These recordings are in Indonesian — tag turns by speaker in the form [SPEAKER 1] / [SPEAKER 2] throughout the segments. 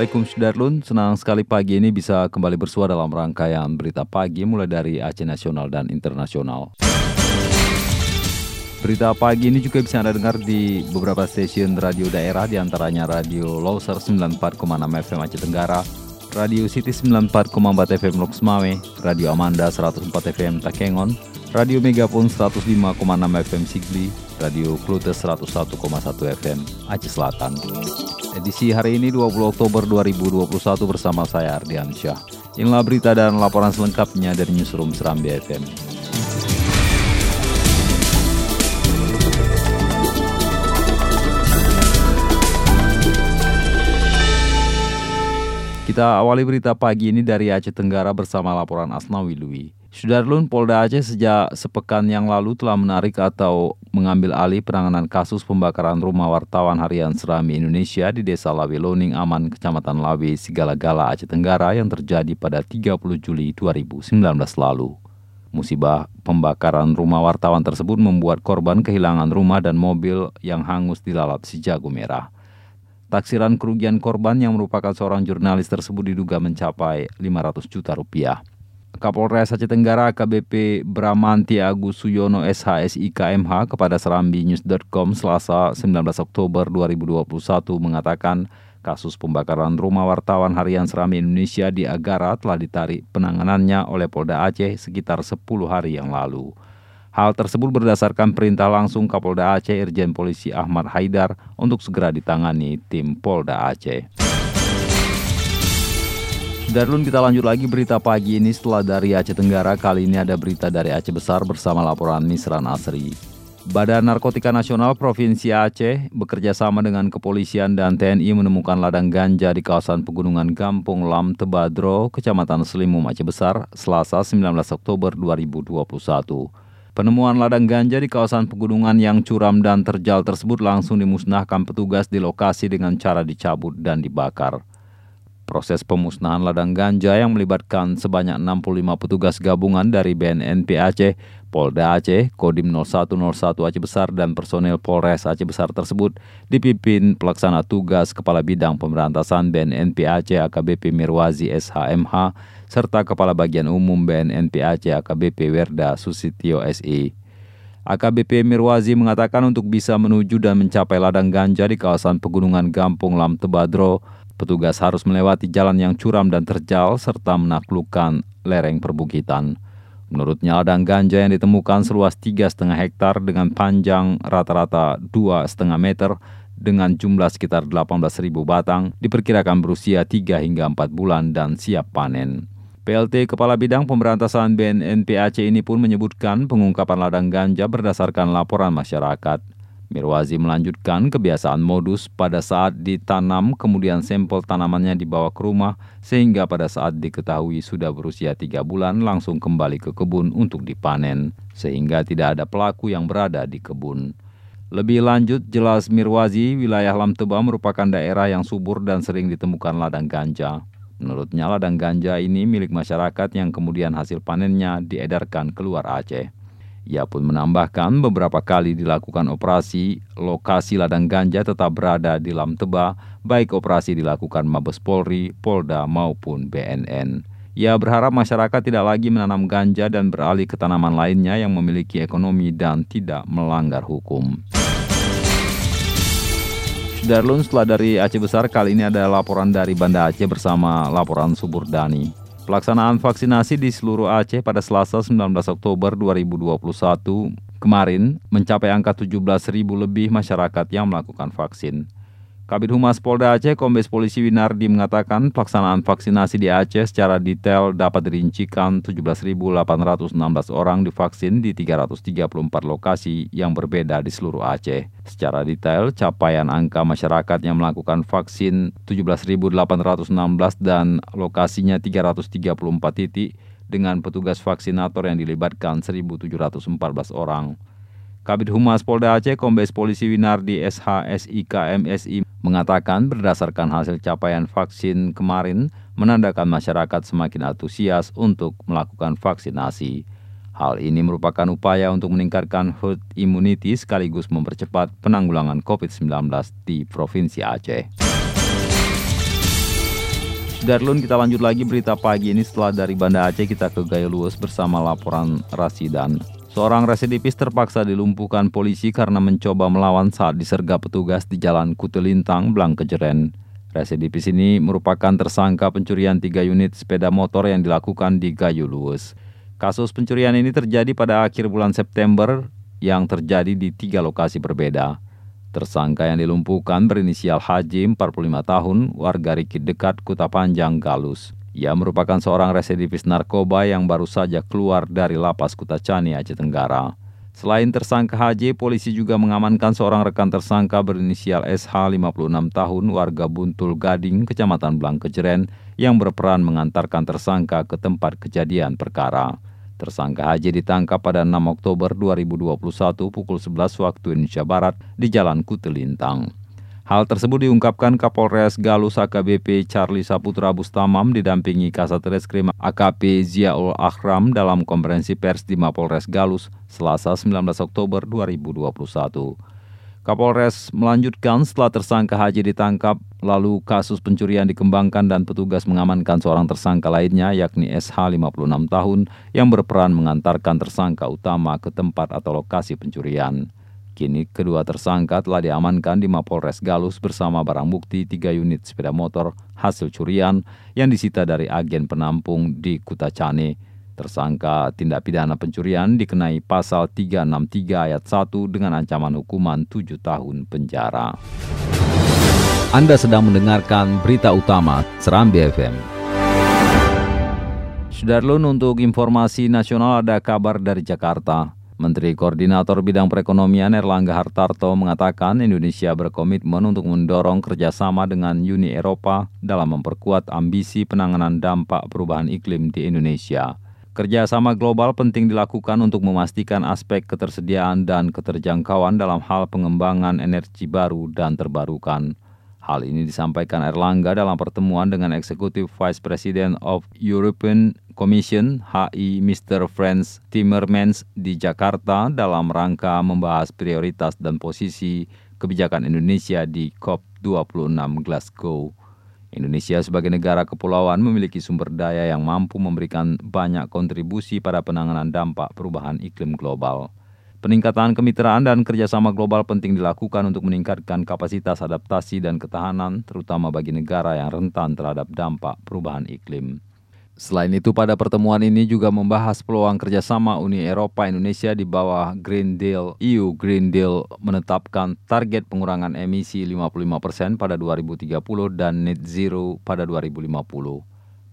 [SPEAKER 1] Assalamualaikum Sudarlun, senang sekali pagi ini bisa kembali bersuara dalam rangkaian berita pagi mulai dari Aceh Nasional dan Internasional. Berita pagi ini juga bisa Anda dengar di beberapa stasiun radio daerah di antaranya Radio Loser 94,6 FM Aceh Tenggara, Radio City 94,4 FM Lok Semawe, Radio Amanda 104 FM Takengon, Radio Megapun 105,6 FM Sigli, Radio Klute 101,1 FM Aceh Selatan. Edisi hari ini 20 Oktober 2021 bersama saya Ardian Syah. Inilah berita dan laporan selengkapnya dari Newsroom Serambi FM. Kita awali berita pagi ini dari Aceh Tenggara bersama laporan Asnawi Lui. Sudarlun Polda Aceh sejak sepekan yang lalu telah menarik atau mengambil alih penanganan kasus pembakaran rumah wartawan harian Serami Indonesia di Desa Lawe Loning Aman, Kecamatan Lawe, Sigala-Gala, Aceh Tenggara yang terjadi pada 30 Juli 2019 lalu. Musibah pembakaran rumah wartawan tersebut membuat korban kehilangan rumah dan mobil yang hangus dilalap si jago merah. Taksiran kerugian korban yang merupakan seorang jurnalis tersebut diduga mencapai 500 juta rupiah. Kapolres Aceh Tenggara AKBP Bramanti Agus Suyono SHSIKMH kepada serambinews.com Selasa 19 Oktober 2021 mengatakan kasus pembakaran rumah wartawan harian Serambi Indonesia di Agara telah ditarik penanganannya oleh Polda Aceh sekitar 10 hari yang lalu. Hal tersebut berdasarkan perintah langsung Kapolda Aceh Irjen Polisi Ahmad Haidar untuk segera ditangani tim Polda Aceh. Darlun kita lanjut lagi berita pagi ini setelah dari Aceh Tenggara kali ini ada berita dari Aceh Besar bersama laporan Misran Asri. Badan Narkotika Nasional Provinsi Aceh bekerja sama dengan kepolisian dan TNI menemukan ladang ganja di kawasan pegunungan Gampung Lam Tebadro, Kecamatan Selimum Aceh Besar, Selasa 19 Oktober 2021. Penemuan ladang ganja di kawasan pegunungan yang curam dan terjal tersebut langsung dimusnahkan petugas di lokasi dengan cara dicabut dan dibakar. Proses pemusnahan ladang ganja yang melibatkan sebanyak 65 petugas gabungan dari BNNP Aceh, Polda Aceh, Kodim 0101 Aceh Besar, dan personel Polres Aceh Besar tersebut dipimpin pelaksana tugas Kepala Bidang Pemberantasan BNNP Aceh AKBP Mirwazi SHMH, serta Kepala Bagian Umum BNNP Aceh AKBP Werda Susitio SI. AKBP Mirwazi mengatakan untuk bisa menuju dan mencapai ladang ganja di kawasan pegunungan Gampung Lam Tebadro, Petugas harus melewati jalan yang curam dan terjal serta menaklukkan lereng perbukitan. Menurutnya ladang ganja yang ditemukan seluas 3,5 hektar dengan panjang rata-rata 2,5 meter dengan jumlah sekitar 18.000 batang diperkirakan berusia 3 hingga 4 bulan dan siap panen. PLT Kepala Bidang Pemberantasan BNNP Aceh ini pun menyebutkan pengungkapan ladang ganja berdasarkan laporan masyarakat. Mirwazi melanjutkan kebiasaan modus pada saat ditanam kemudian sampel tanamannya dibawa ke rumah sehingga pada saat diketahui sudah berusia tiga bulan langsung kembali ke kebun untuk dipanen sehingga tidak ada pelaku yang berada di kebun. Lebih lanjut, jelas Mirwazi, wilayah Lamteba merupakan daerah yang subur dan sering ditemukan ladang ganja. Menurutnya ladang ganja ini milik masyarakat yang kemudian hasil panennya diedarkan keluar Aceh. Ia pun menambahkan beberapa kali dilakukan operasi, lokasi ladang ganja tetap berada di Lam Teba, baik operasi dilakukan Mabes Polri, Polda maupun BNN. Ia berharap masyarakat tidak lagi menanam ganja dan beralih ke tanaman lainnya yang memiliki ekonomi dan tidak melanggar hukum. Darlun setelah dari Aceh Besar kali ini ada laporan dari Banda Aceh bersama laporan Subur Dani. Pelaksanaan vaksinasi di seluruh Aceh pada Selasa 19 Oktober 2021 kemarin mencapai angka 17.000 lebih masyarakat yang melakukan vaksin. Kabit Humas Polda Aceh, Kombes Polisi Winardi mengatakan pelaksanaan vaksinasi di Aceh secara detail dapat dirincikan 17.816 orang divaksin di 334 lokasi yang berbeda di seluruh Aceh. Secara detail, capaian angka masyarakat yang melakukan vaksin 17.816 dan lokasinya 334 titik dengan petugas vaksinator yang dilibatkan 1.714 orang. Kabit Humas Polda Aceh Kombes Polisi Winardi SHSIKMSI mengatakan berdasarkan hasil capaian vaksin kemarin menandakan masyarakat semakin antusias untuk melakukan vaksinasi. Hal ini merupakan upaya untuk meningkatkan herd immunity sekaligus mempercepat penanggulangan COVID-19 di Provinsi Aceh. Darlun kita lanjut lagi berita pagi ini setelah dari Banda Aceh kita ke Gaya Luwes bersama laporan Rasidan. Seorang residivis terpaksa dilumpuhkan polisi karena mencoba melawan saat disergap petugas di Jalan Kutelintang, Blangkejeren. Residivis ini merupakan tersangka pencurian tiga unit sepeda motor yang dilakukan di Gayo Luwes. Kasus pencurian ini terjadi pada akhir bulan September yang terjadi di tiga lokasi berbeda. Tersangka yang dilumpuhkan berinisial Haji, 45 tahun, warga Rikit dekat Kuta Panjang, Galus. Ia merupakan seorang residivis narkoba yang baru saja keluar dari lapas Kutacani, Aceh Tenggara. Selain tersangka HJ, polisi juga mengamankan seorang rekan tersangka berinisial SH 56 tahun warga Buntul Gading, Kecamatan Blangkejeren, yang berperan mengantarkan tersangka ke tempat kejadian perkara. Tersangka HJ ditangkap pada 6 Oktober 2021 pukul 11 waktu Indonesia Barat di Jalan Kutelintang. Hal tersebut diungkapkan Kapolres Galus AKBP Charlie Saputra Bustamam didampingi Kasat Reskrim AKP Ziaul Akhram dalam konferensi pers di Mapolres Galus Selasa 19 Oktober 2021. Kapolres melanjutkan setelah tersangka Haji ditangkap, lalu kasus pencurian dikembangkan dan petugas mengamankan seorang tersangka lainnya yakni SH 56 tahun yang berperan mengantarkan tersangka utama ke tempat atau lokasi pencurian. Kini kedua tersangka telah diamankan di Mapolres Galus bersama barang bukti tiga unit sepeda motor hasil curian yang disita dari agen penampung di Kutacane. Tersangka tindak pidana pencurian dikenai pasal 363 ayat 1 dengan ancaman hukuman 7 tahun penjara.
[SPEAKER 2] Anda sedang mendengarkan berita utama Serambi FM.
[SPEAKER 1] Sudarlun untuk informasi nasional ada kabar dari Jakarta. Menteri Koordinator Bidang Perekonomian Erlangga Hartarto mengatakan Indonesia berkomitmen untuk mendorong kerjasama dengan Uni Eropa dalam memperkuat ambisi penanganan dampak perubahan iklim di Indonesia. Kerjasama global penting dilakukan untuk memastikan aspek ketersediaan dan keterjangkauan dalam hal pengembangan energi baru dan terbarukan. Hal ini disampaikan Erlangga dalam pertemuan dengan Executive Vice President of European Commission HI Mr. Franz Timmermans di Jakarta dalam rangka membahas prioritas dan posisi kebijakan Indonesia di COP26 Glasgow. Indonesia sebagai negara kepulauan memiliki sumber daya yang mampu memberikan banyak kontribusi pada penanganan dampak perubahan iklim global. Peningkatan kemitraan dan kerjasama global penting dilakukan untuk meningkatkan kapasitas adaptasi dan ketahanan, terutama bagi negara yang rentan terhadap dampak perubahan iklim. Selain itu, pada pertemuan ini juga membahas peluang kerjasama Uni Eropa Indonesia di bawah Green Deal. EU Green Deal menetapkan target pengurangan emisi 55% pada 2030 dan net zero pada 2050.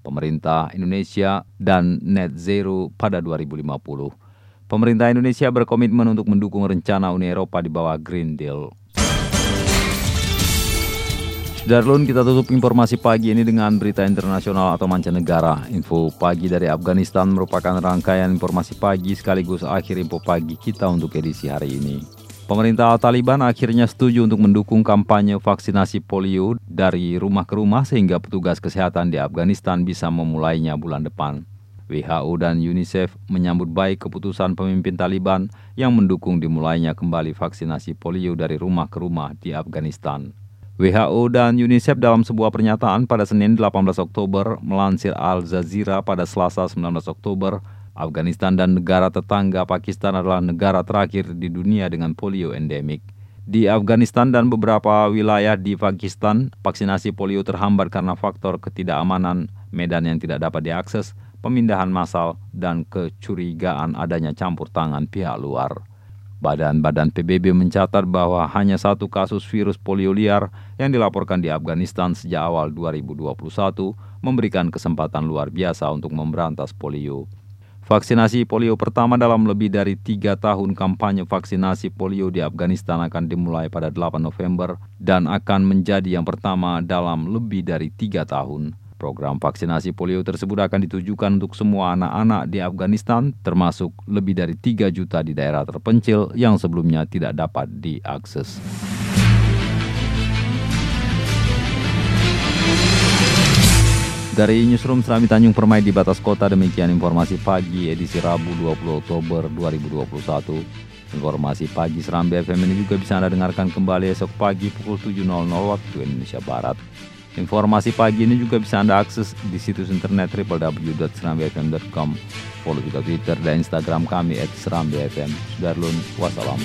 [SPEAKER 1] Pemerintah Indonesia dan net zero pada 2050. Pemerintah Indonesia berkomitmen untuk mendukung rencana Uni Eropa di bawah Green Deal. Darlun, kita tutup informasi pagi ini dengan berita internasional atau mancanegara. Info pagi dari Afghanistan merupakan rangkaian informasi pagi sekaligus akhir info pagi kita untuk edisi hari ini. Pemerintah Taliban akhirnya setuju untuk mendukung kampanye vaksinasi polio dari rumah ke rumah sehingga petugas kesehatan di Afghanistan bisa memulainya bulan depan. WHO dan UNICEF menyambut baik keputusan pemimpin Taliban yang mendukung dimulainya kembali vaksinasi polio dari rumah ke rumah di Afghanistan. WHO dan UNICEF dalam sebuah pernyataan pada Senin 18 Oktober melansir Al Jazeera pada Selasa 19 Oktober, Afghanistan dan negara tetangga Pakistan adalah negara terakhir di dunia dengan polio endemik. Di Afghanistan dan beberapa wilayah di Pakistan, vaksinasi polio terhambat karena faktor ketidakamanan medan yang tidak dapat diakses, pemindahan massal, dan kecurigaan adanya campur tangan pihak luar. Badan-badan PBB mencatat bahwa hanya satu kasus virus polio liar yang dilaporkan di Afghanistan sejak awal 2021 memberikan kesempatan luar biasa untuk memberantas polio. Vaksinasi polio pertama dalam lebih dari tiga tahun kampanye vaksinasi polio di Afghanistan akan dimulai pada 8 November dan akan menjadi yang pertama dalam lebih dari tiga tahun. Program vaksinasi polio tersebut akan ditujukan untuk semua anak-anak di Afghanistan, termasuk lebih dari 3 juta di daerah terpencil yang sebelumnya tidak dapat diakses. Dari Newsroom Serambi Tanjung Permai di batas kota, demikian informasi pagi edisi Rabu 20 Oktober 2021. Informasi pagi Serambi FM ini juga bisa Anda dengarkan kembali esok pagi pukul 7.00 waktu Indonesia Barat. Informasi pagi ini juga bisa Anda akses di situs internet www.serambifm.com. Follow juga Twitter dan Instagram kami at Serambi FM. Sudarlun, wassalam.